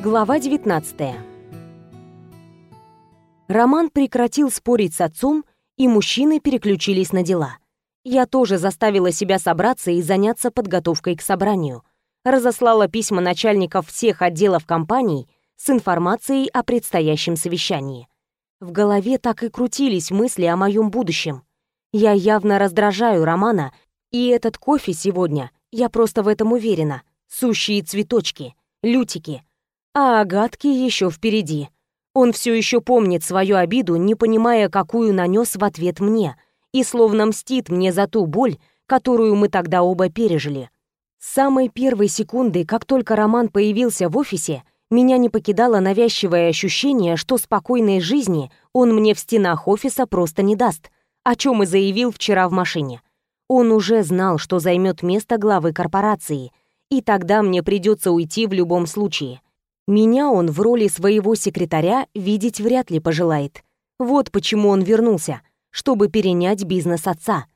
Глава 19 Роман прекратил спорить с отцом, и мужчины переключились на дела. Я тоже заставила себя собраться и заняться подготовкой к собранию. Разослала письма начальников всех отделов компаний с информацией о предстоящем совещании. В голове так и крутились мысли о моем будущем. Я явно раздражаю Романа, и этот кофе сегодня, я просто в этом уверена, сущие цветочки, лютики — а Агатки еще впереди. Он все еще помнит свою обиду, не понимая, какую нанес в ответ мне, и словно мстит мне за ту боль, которую мы тогда оба пережили. С самой первой секунды, как только Роман появился в офисе, меня не покидало навязчивое ощущение, что спокойной жизни он мне в стенах офиса просто не даст, о чем и заявил вчера в машине. Он уже знал, что займет место главы корпорации, и тогда мне придется уйти в любом случае. Меня он в роли своего секретаря видеть вряд ли пожелает. Вот почему он вернулся, чтобы перенять бизнес отца.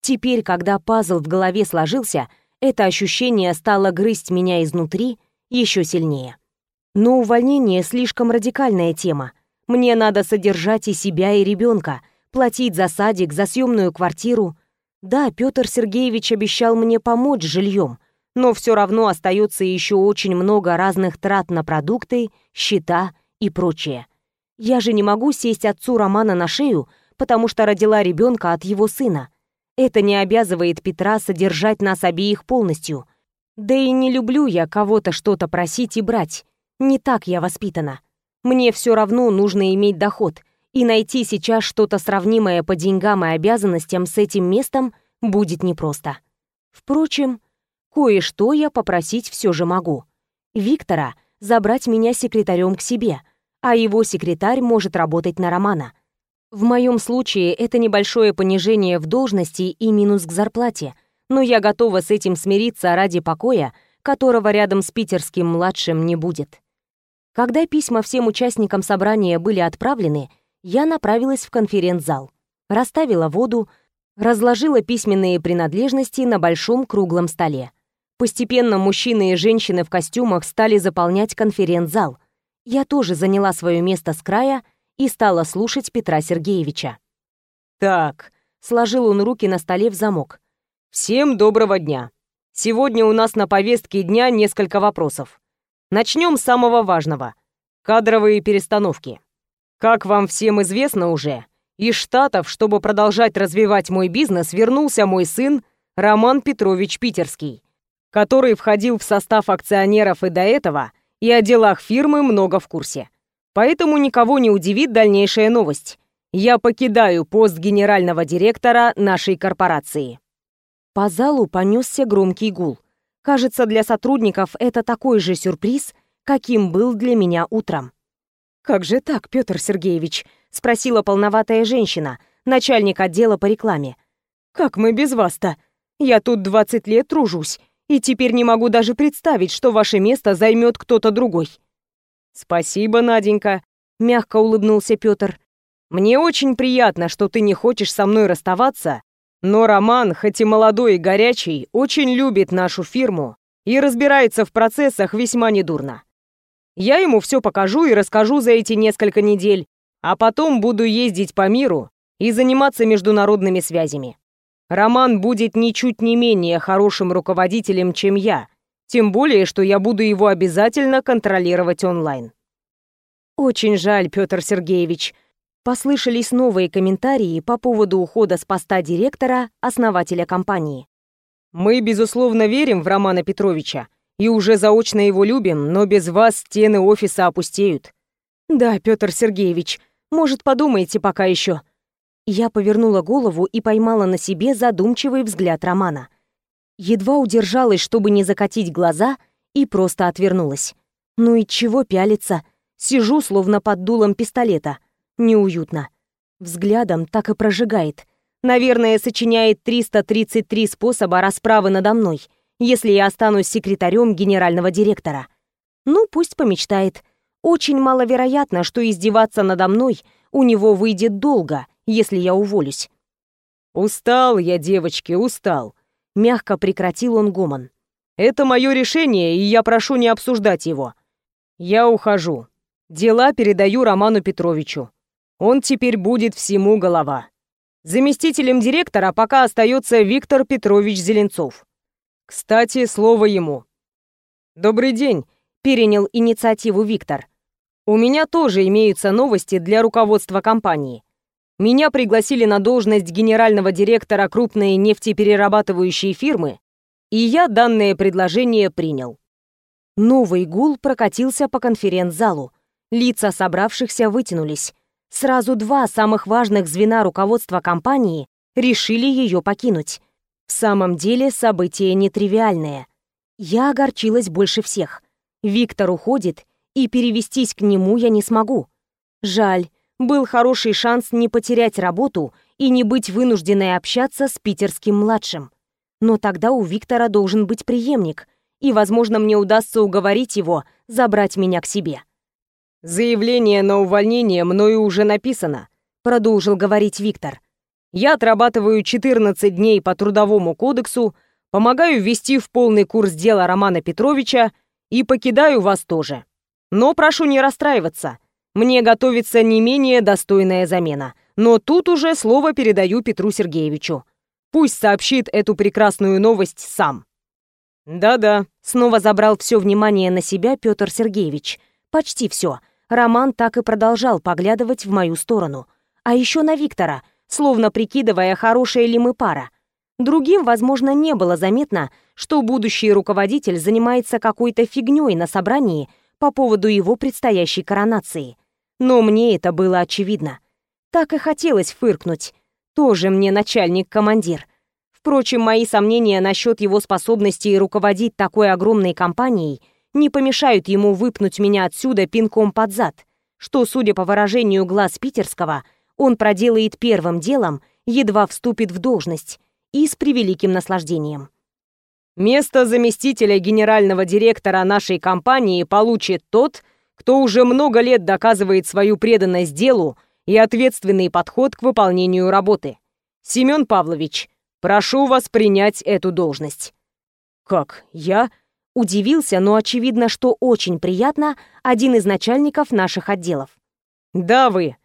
Теперь, когда пазл в голове сложился, это ощущение стало грызть меня изнутри еще сильнее. Но увольнение слишком радикальная тема. Мне надо содержать и себя, и ребенка, платить за садик, за съемную квартиру. Да, Петр Сергеевич обещал мне помочь с жильем, но все равно остается еще очень много разных трат на продукты, счета и прочее. Я же не могу сесть отцу Романа на шею, потому что родила ребенка от его сына. Это не обязывает Петра содержать нас обеих полностью. Да и не люблю я кого-то что-то просить и брать. Не так я воспитана. Мне все равно нужно иметь доход, и найти сейчас что-то сравнимое по деньгам и обязанностям с этим местом будет непросто. Впрочем, Кое-что я попросить все же могу. Виктора забрать меня секретарем к себе, а его секретарь может работать на Романа. В моем случае это небольшое понижение в должности и минус к зарплате, но я готова с этим смириться ради покоя, которого рядом с питерским младшим не будет. Когда письма всем участникам собрания были отправлены, я направилась в конференц-зал, расставила воду, разложила письменные принадлежности на большом круглом столе. Постепенно мужчины и женщины в костюмах стали заполнять конференц-зал. Я тоже заняла свое место с края и стала слушать Петра Сергеевича. «Так», — сложил он руки на столе в замок. «Всем доброго дня. Сегодня у нас на повестке дня несколько вопросов. Начнем с самого важного — кадровые перестановки. Как вам всем известно уже, из Штатов, чтобы продолжать развивать мой бизнес, вернулся мой сын Роман Петрович Питерский, который входил в состав акционеров и до этого, и о делах фирмы много в курсе. Поэтому никого не удивит дальнейшая новость. Я покидаю пост генерального директора нашей корпорации. По залу понесся громкий гул. Кажется, для сотрудников это такой же сюрприз, каким был для меня утром. «Как же так, Петр Сергеевич?» — спросила полноватая женщина, начальник отдела по рекламе. «Как мы без вас-то? Я тут 20 лет тружусь, и теперь не могу даже представить, что ваше место займет кто-то другой». «Спасибо, Наденька», — мягко улыбнулся Петр. «Мне очень приятно, что ты не хочешь со мной расставаться, но Роман, хоть и молодой и горячий, очень любит нашу фирму и разбирается в процессах весьма недурно. Я ему все покажу и расскажу за эти несколько недель, а потом буду ездить по миру и заниматься международными связями. Роман будет ничуть не менее хорошим руководителем, чем я, тем более, что я буду его обязательно контролировать онлайн. Очень жаль, Петр Сергеевич. Послышались новые комментарии по поводу ухода с поста директора, основателя компании. Мы, безусловно, верим в Романа Петровича и уже заочно его любим, но без вас стены офиса опустеют. Да, Петр Сергеевич, может, подумайте пока еще. Я повернула голову и поймала на себе задумчивый взгляд Романа. Едва удержалась, чтобы не закатить глаза, и просто отвернулась. Ну и чего пялиться? Сижу, словно под дулом пистолета. Неуютно. Взглядом так и прожигает. Наверное, сочиняет 333 способа расправы надо мной, если я останусь секретарем генерального директора. Ну, пусть помечтает. Очень маловероятно, что издеваться надо мной у него выйдет долго, если я уволюсь. «Устал я, девочки, устал», — мягко прекратил он гомон. «Это мое решение, и я прошу не обсуждать его. Я ухожу. Дела передаю Роману Петровичу. Он теперь будет всему голова. Заместителем директора пока остается Виктор Петрович Зеленцов. Кстати, слово ему. Добрый день, перенял инициативу Виктор. У меня тоже имеются новости для руководства компании. Меня пригласили на должность генерального директора крупной нефтеперерабатывающей фирмы, и я данное предложение принял. Новый гул прокатился по конференц-залу. Лица собравшихся вытянулись. Сразу два самых важных звена руководства компании решили ее покинуть. В самом деле событие нетривиальное. Я огорчилась больше всех. Виктор уходит, и перевестись к нему я не смогу. Жаль, был хороший шанс не потерять работу и не быть вынужденной общаться с питерским младшим. Но тогда у Виктора должен быть преемник, и, возможно, мне удастся уговорить его забрать меня к себе. «Заявление на увольнение мною уже написано», — продолжил говорить Виктор. «Я отрабатываю 14 дней по Трудовому кодексу, помогаю ввести в полный курс дела Романа Петровича и покидаю вас тоже. Но прошу не расстраиваться. Мне готовится не менее достойная замена. Но тут уже слово передаю Петру Сергеевичу. Пусть сообщит эту прекрасную новость сам. Да-да, снова забрал все внимание на себя Петр Сергеевич. Почти все. Роман так и продолжал поглядывать в мою сторону. А еще на Виктора, словно прикидывая, хорошая ли мы пара. Другим, возможно, не было заметно, что будущий руководитель занимается какой-то фигней на собрании по поводу его предстоящей коронации. Но мне это было очевидно. Так и хотелось фыркнуть. Тоже мне начальник-командир. Впрочем, мои сомнения насчет его способности руководить такой огромной компанией не помешают ему выпнуть меня отсюда пинком под зад, что, судя по выражению глаз питерского, он проделает первым делом, едва вступит в должность, и с превеликим наслаждением. Место заместителя генерального директора нашей компании получит тот, кто уже много лет доказывает свою преданность делу и ответственный подход к выполнению работы. Семен Павлович, прошу вас принять эту должность. Как? Я? Удивился, но очевидно, что очень приятно один из начальников наших отделов. Да, вы.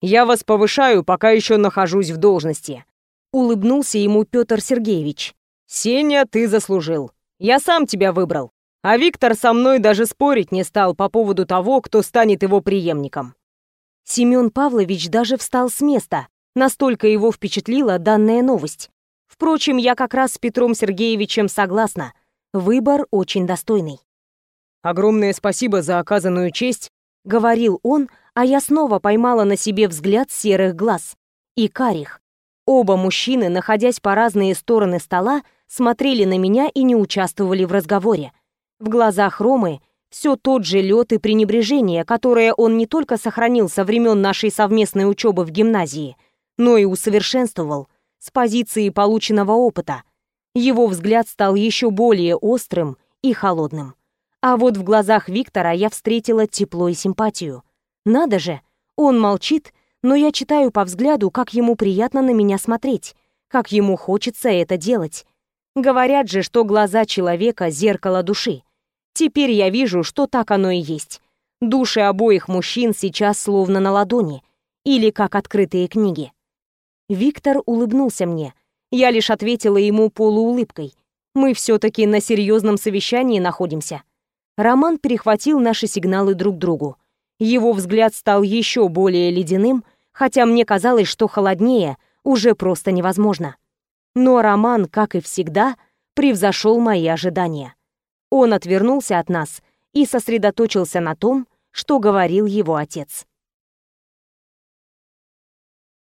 Я вас повышаю, пока еще нахожусь в должности. Улыбнулся ему Петр Сергеевич. «Сеня, ты заслужил. Я сам тебя выбрал. А Виктор со мной даже спорить не стал по поводу того, кто станет его преемником». Семен Павлович даже встал с места. Настолько его впечатлила данная новость. Впрочем, я как раз с Петром Сергеевичем согласна. Выбор очень достойный. «Огромное спасибо за оказанную честь», — говорил он, а я снова поймала на себе взгляд серых глаз. И карих. Оба мужчины, находясь по разные стороны стола, смотрели на меня и не участвовали в разговоре. В глазах Ромы все тот же лед и пренебрежение, которое он не только сохранил со времен нашей совместной учебы в гимназии, но и усовершенствовал с позиции полученного опыта. Его взгляд стал еще более острым и холодным. А вот в глазах Виктора я встретила тепло и симпатию. Надо же, он молчит, но я читаю по взгляду, как ему приятно на меня смотреть, как ему хочется это делать. Говорят же, что глаза человека — зеркало души. Теперь я вижу, что так оно и есть. Души обоих мужчин сейчас словно на ладони, или как открытые книги. Виктор улыбнулся мне. Я лишь ответила ему полуулыбкой. Мы все-таки на серьезном совещании находимся. Роман перехватил наши сигналы друг другу. Его взгляд стал еще более ледяным — хотя мне казалось, что холоднее уже просто невозможно. Но Роман, как и всегда, превзошел мои ожидания. Он отвернулся от нас и сосредоточился на том, что говорил его отец.